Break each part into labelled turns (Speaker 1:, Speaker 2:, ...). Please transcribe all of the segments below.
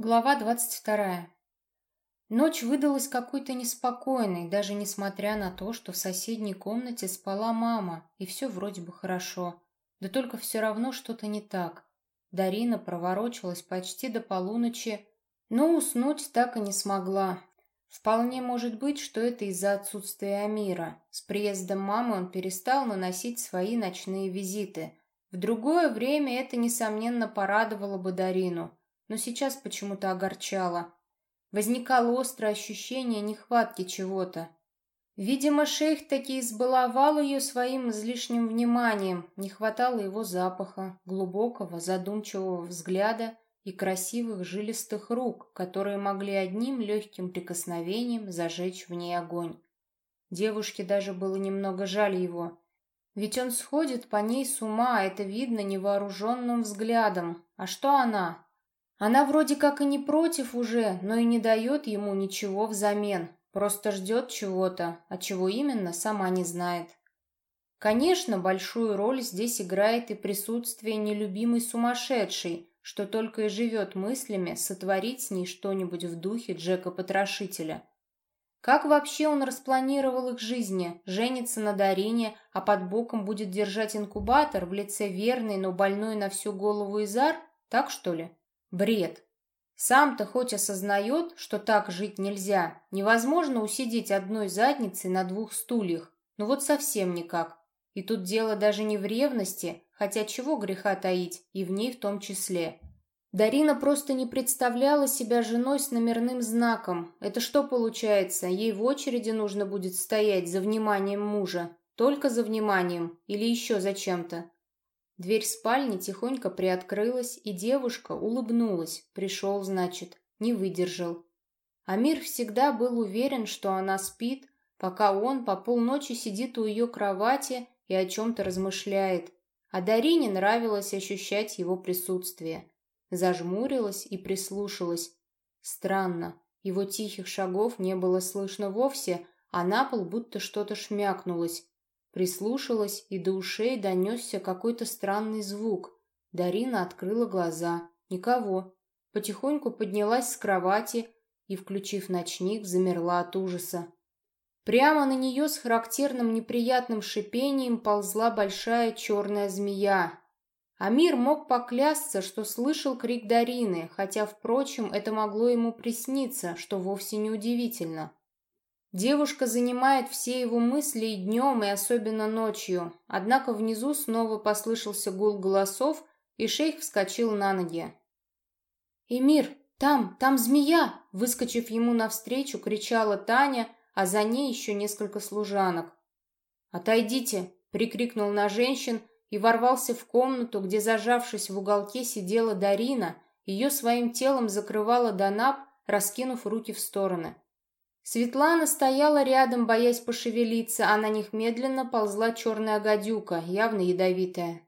Speaker 1: Глава двадцать вторая. Ночь выдалась какой-то неспокойной, даже несмотря на то, что в соседней комнате спала мама, и все вроде бы хорошо. Да только все равно что-то не так. Дарина проворочилась почти до полуночи, но уснуть так и не смогла. Вполне может быть, что это из-за отсутствия Амира. С приездом мамы он перестал наносить свои ночные визиты. В другое время это, несомненно, порадовало бы Дарину – но сейчас почему-то огорчало. Возникало острое ощущение нехватки чего-то. Видимо, шейх таки избаловал ее своим излишним вниманием, не хватало его запаха, глубокого, задумчивого взгляда и красивых жилистых рук, которые могли одним легким прикосновением зажечь в ней огонь. Девушке даже было немного жаль его. Ведь он сходит по ней с ума, это видно невооруженным взглядом. А что она? Она вроде как и не против уже, но и не дает ему ничего взамен, просто ждет чего-то, а чего именно, сама не знает. Конечно, большую роль здесь играет и присутствие нелюбимой сумасшедшей, что только и живет мыслями сотворить с ней что-нибудь в духе Джека-потрошителя. Как вообще он распланировал их жизни? Женится на Дарине, а под боком будет держать инкубатор в лице верной, но больной на всю голову Изар? Так что ли? Бред. Сам-то хоть осознает, что так жить нельзя, невозможно усидеть одной задницей на двух стульях, ну вот совсем никак. И тут дело даже не в ревности, хотя чего греха таить, и в ней в том числе. Дарина просто не представляла себя женой с номерным знаком. Это что получается, ей в очереди нужно будет стоять за вниманием мужа? Только за вниманием или еще за чем-то? Дверь спальни тихонько приоткрылась, и девушка улыбнулась. Пришел, значит, не выдержал. Амир всегда был уверен, что она спит, пока он по полночи сидит у ее кровати и о чем-то размышляет. А Дарине нравилось ощущать его присутствие. Зажмурилась и прислушалась. Странно, его тихих шагов не было слышно вовсе, а на пол будто что-то шмякнулось. Прислушалась, и до ушей донесся какой-то странный звук. Дарина открыла глаза. Никого. Потихоньку поднялась с кровати и, включив ночник, замерла от ужаса. Прямо на нее с характерным неприятным шипением ползла большая черная змея. Амир мог поклясться, что слышал крик Дарины, хотя, впрочем, это могло ему присниться, что вовсе не удивительно. Девушка занимает все его мысли и днем, и особенно ночью. Однако внизу снова послышался гул голосов, и шейх вскочил на ноги. «Эмир, там, там змея!» Выскочив ему навстречу, кричала Таня, а за ней еще несколько служанок. «Отойдите!» — прикрикнул на женщин и ворвался в комнату, где, зажавшись в уголке, сидела Дарина. Ее своим телом закрывала Данаб, раскинув руки в стороны. Светлана стояла рядом, боясь пошевелиться, а на них медленно ползла черная гадюка, явно ядовитая.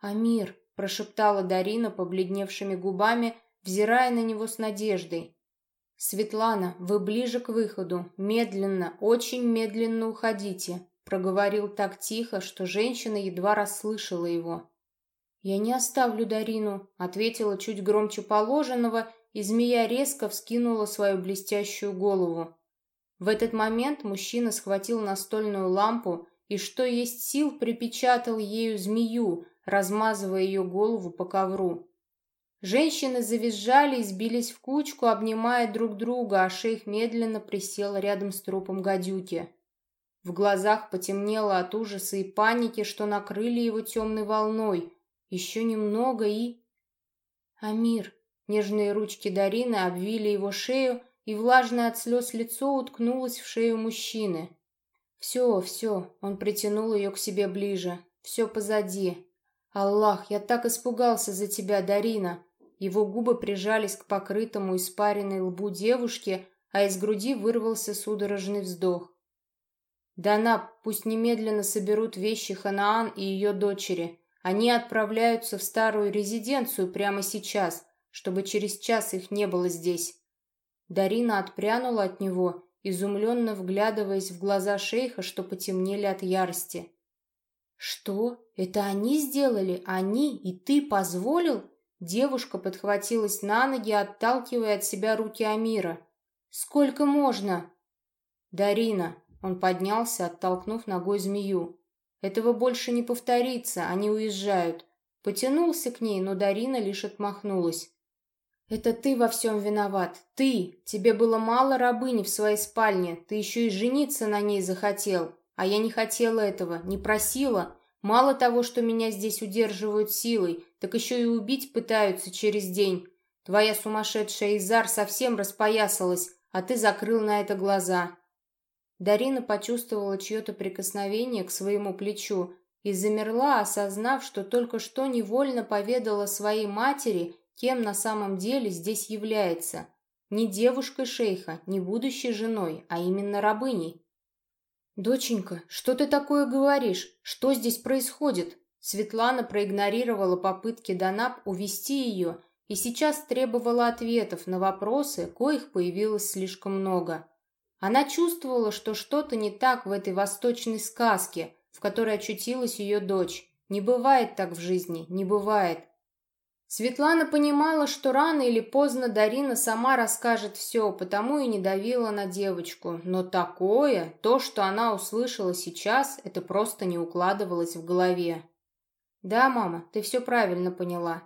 Speaker 1: «Амир», — прошептала Дарина побледневшими губами, взирая на него с надеждой. «Светлана, вы ближе к выходу. Медленно, очень медленно уходите», — проговорил так тихо, что женщина едва расслышала его. «Я не оставлю Дарину», — ответила чуть громче положенного, и змея резко вскинула свою блестящую голову. В этот момент мужчина схватил настольную лампу и, что есть сил, припечатал ею змею, размазывая ее голову по ковру. Женщины завизжали и сбились в кучку, обнимая друг друга, а шейх медленно присел рядом с трупом гадюки. В глазах потемнело от ужаса и паники, что накрыли его темной волной. Еще немного и... Амир. Нежные ручки Дарины обвили его шею, и влажное от слез лицо уткнулось в шею мужчины. «Все, все», — он притянул ее к себе ближе, — «все позади». «Аллах, я так испугался за тебя, Дарина!» Его губы прижались к покрытому испаренной лбу девушки, а из груди вырвался судорожный вздох. «Дана, пусть немедленно соберут вещи Ханаан и ее дочери. Они отправляются в старую резиденцию прямо сейчас, чтобы через час их не было здесь». Дарина отпрянула от него, изумленно вглядываясь в глаза шейха, что потемнели от ярости. «Что? Это они сделали? Они? И ты позволил?» Девушка подхватилась на ноги, отталкивая от себя руки Амира. «Сколько можно?» «Дарина!» Он поднялся, оттолкнув ногой змею. «Этого больше не повторится, они уезжают». Потянулся к ней, но Дарина лишь отмахнулась. «Это ты во всем виноват. Ты! Тебе было мало рабыни в своей спальне. Ты еще и жениться на ней захотел. А я не хотела этого, не просила. Мало того, что меня здесь удерживают силой, так еще и убить пытаются через день. Твоя сумасшедшая Изар совсем распоясалась, а ты закрыл на это глаза». Дарина почувствовала чье-то прикосновение к своему плечу и замерла, осознав, что только что невольно поведала своей матери кем на самом деле здесь является. Не девушкой шейха, не будущей женой, а именно рабыней. «Доченька, что ты такое говоришь? Что здесь происходит?» Светлана проигнорировала попытки Данаб увести ее и сейчас требовала ответов на вопросы, коих появилось слишком много. Она чувствовала, что что-то не так в этой восточной сказке, в которой очутилась ее дочь. Не бывает так в жизни, не бывает. Светлана понимала, что рано или поздно Дарина сама расскажет все, потому и не давила на девочку. Но такое, то, что она услышала сейчас, это просто не укладывалось в голове. «Да, мама, ты все правильно поняла».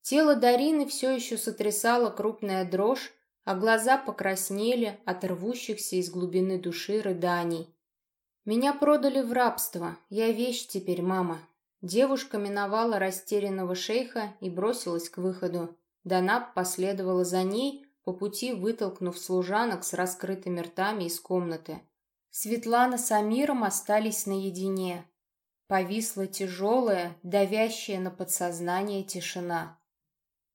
Speaker 1: Тело Дарины все еще сотрясала крупная дрожь, а глаза покраснели от рвущихся из глубины души рыданий. «Меня продали в рабство. Я вещь теперь, мама. Девушка миновала растерянного шейха и бросилась к выходу. Данаб последовала за ней, по пути вытолкнув служанок с раскрытыми ртами из комнаты. Светлана с Амиром остались наедине. Повисла тяжелая, давящая на подсознание тишина.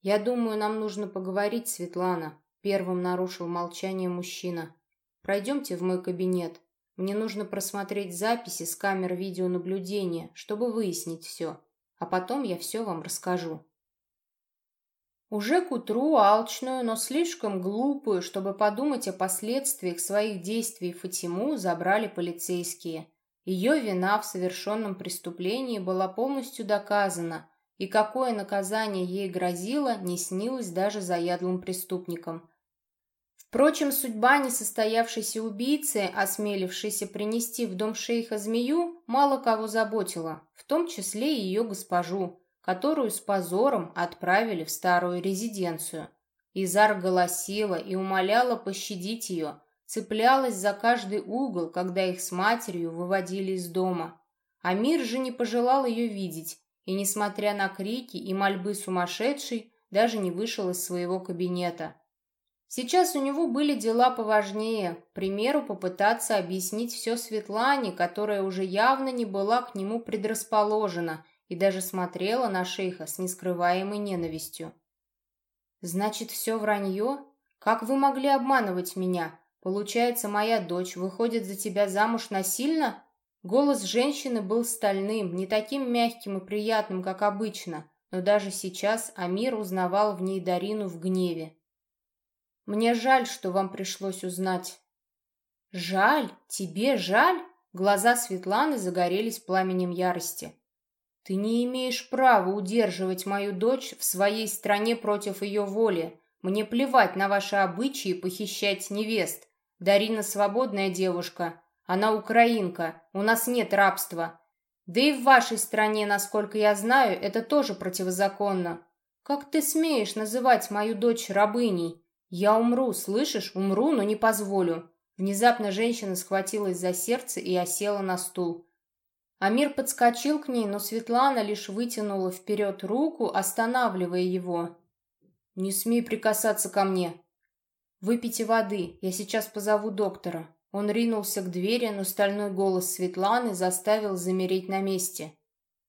Speaker 1: «Я думаю, нам нужно поговорить, Светлана», — первым нарушил молчание мужчина. «Пройдемте в мой кабинет. Мне нужно просмотреть записи с камер видеонаблюдения, чтобы выяснить все. А потом я все вам расскажу. Уже к утру алчную, но слишком глупую, чтобы подумать о последствиях своих действий Фатиму, забрали полицейские. Ее вина в совершенном преступлении была полностью доказана, и какое наказание ей грозило, не снилось даже заядлым преступникам – Впрочем, судьба несостоявшейся убийцы, осмелившейся принести в дом шейха змею, мало кого заботила, в том числе и ее госпожу, которую с позором отправили в старую резиденцию. Изар голосила и умоляла пощадить ее, цеплялась за каждый угол, когда их с матерью выводили из дома. Амир же не пожелал ее видеть, и, несмотря на крики и мольбы сумасшедшей, даже не вышел из своего кабинета – Сейчас у него были дела поважнее, к примеру, попытаться объяснить все Светлане, которая уже явно не была к нему предрасположена и даже смотрела на шейха с нескрываемой ненавистью. «Значит, все вранье? Как вы могли обманывать меня? Получается, моя дочь выходит за тебя замуж насильно?» Голос женщины был стальным, не таким мягким и приятным, как обычно, но даже сейчас Амир узнавал в ней Дарину в гневе. Мне жаль, что вам пришлось узнать». «Жаль? Тебе жаль?» Глаза Светланы загорелись пламенем ярости. «Ты не имеешь права удерживать мою дочь в своей стране против ее воли. Мне плевать на ваши обычаи похищать невест. Дарина свободная девушка. Она украинка. У нас нет рабства. Да и в вашей стране, насколько я знаю, это тоже противозаконно. Как ты смеешь называть мою дочь рабыней? «Я умру, слышишь? Умру, но не позволю». Внезапно женщина схватилась за сердце и осела на стул. Амир подскочил к ней, но Светлана лишь вытянула вперед руку, останавливая его. «Не смей прикасаться ко мне!» «Выпейте воды, я сейчас позову доктора». Он ринулся к двери, но стальной голос Светланы заставил замереть на месте.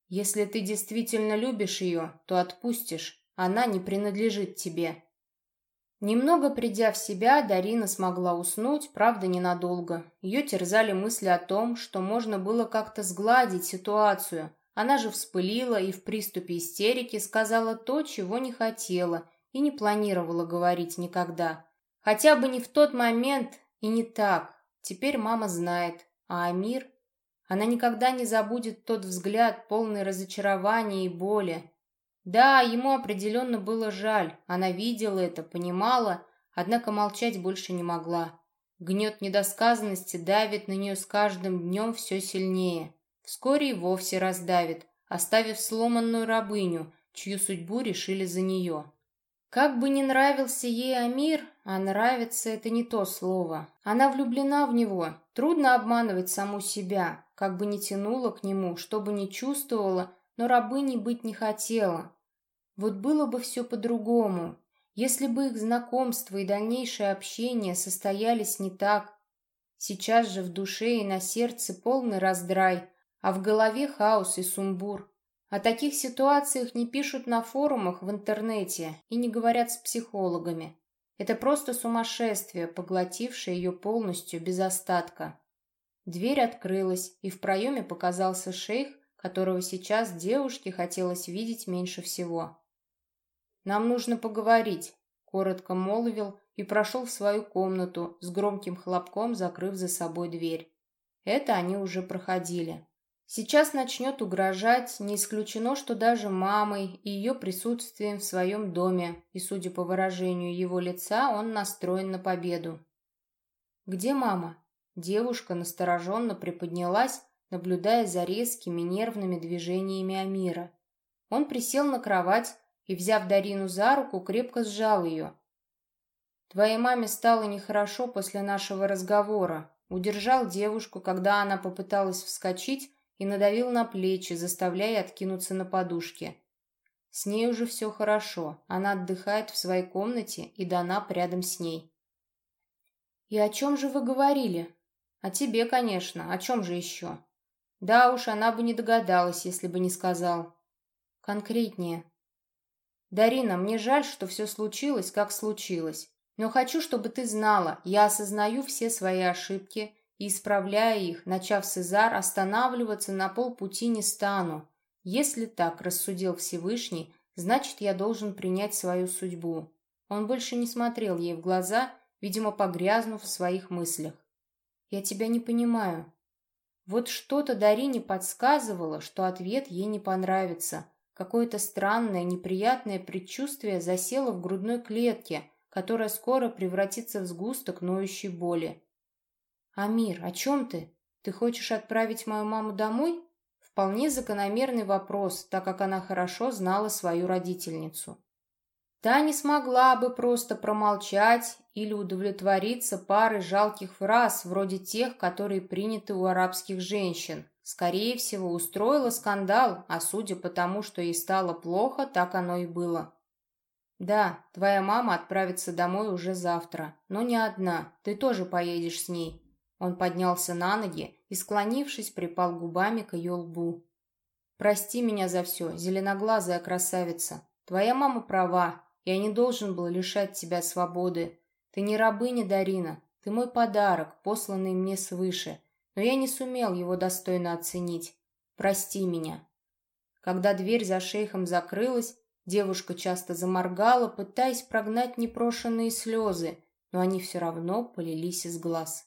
Speaker 1: «Если ты действительно любишь ее, то отпустишь. Она не принадлежит тебе». Немного придя в себя, Дарина смогла уснуть, правда, ненадолго. Ее терзали мысли о том, что можно было как-то сгладить ситуацию. Она же вспылила и в приступе истерики сказала то, чего не хотела и не планировала говорить никогда. Хотя бы не в тот момент и не так. Теперь мама знает. А Амир? Она никогда не забудет тот взгляд, полный разочарования и боли. Да, ему определенно было жаль, она видела это, понимала, однако молчать больше не могла. Гнет недосказанности давит на нее с каждым днем все сильнее. Вскоре и вовсе раздавит, оставив сломанную рабыню, чью судьбу решили за нее. Как бы ни нравился ей Амир, а нравится это не то слово. Она влюблена в него. Трудно обманывать саму себя, как бы ни тянула к нему, что бы ни чувствовала, но рабыней быть не хотела. Вот было бы все по-другому, если бы их знакомство и дальнейшее общение состоялись не так. Сейчас же в душе и на сердце полный раздрай, а в голове хаос и сумбур. О таких ситуациях не пишут на форумах в интернете и не говорят с психологами. Это просто сумасшествие, поглотившее ее полностью, без остатка. Дверь открылась, и в проеме показался шейх, которого сейчас девушке хотелось видеть меньше всего. «Нам нужно поговорить», — коротко молвил и прошел в свою комнату, с громким хлопком закрыв за собой дверь. Это они уже проходили. Сейчас начнет угрожать, не исключено, что даже мамой и ее присутствием в своем доме, и, судя по выражению его лица, он настроен на победу. «Где мама?» Девушка настороженно приподнялась, наблюдая за резкими нервными движениями Амира. Он присел на кровать и, взяв Дарину за руку, крепко сжал ее. «Твоей маме стало нехорошо после нашего разговора», удержал девушку, когда она попыталась вскочить, и надавил на плечи, заставляя откинуться на подушке. С ней уже все хорошо, она отдыхает в своей комнате, и Данап рядом с ней. «И о чем же вы говорили?» «О тебе, конечно, о чем же еще?» «Да уж, она бы не догадалась, если бы не сказал». «Конкретнее». «Дарина, мне жаль, что все случилось, как случилось. Но хочу, чтобы ты знала, я осознаю все свои ошибки и, исправляя их, начав с Изар, останавливаться на полпути не стану. Если так рассудил Всевышний, значит, я должен принять свою судьбу. Он больше не смотрел ей в глаза, видимо, погрязнув в своих мыслях. «Я тебя не понимаю». Вот что-то Дарине подсказывало, что ответ ей не понравится. Какое-то странное, неприятное предчувствие засело в грудной клетке, которая скоро превратится в сгусток ноющей боли. «Амир, о чем ты? Ты хочешь отправить мою маму домой?» Вполне закономерный вопрос, так как она хорошо знала свою родительницу. Та не смогла бы просто промолчать или удовлетвориться парой жалких фраз, вроде тех, которые приняты у арабских женщин. Скорее всего, устроила скандал, а судя по тому, что ей стало плохо, так оно и было. «Да, твоя мама отправится домой уже завтра, но не одна, ты тоже поедешь с ней. Он поднялся на ноги и, склонившись, припал губами к ее лбу. «Прости меня за все, зеленоглазая красавица. Твоя мама права, я не должен был лишать тебя свободы. Ты не рабыня, Дарина, ты мой подарок, посланный мне свыше, но я не сумел его достойно оценить. Прости меня». Когда дверь за шейхом закрылась, девушка часто заморгала, пытаясь прогнать непрошенные слезы, но они все равно полились из глаз.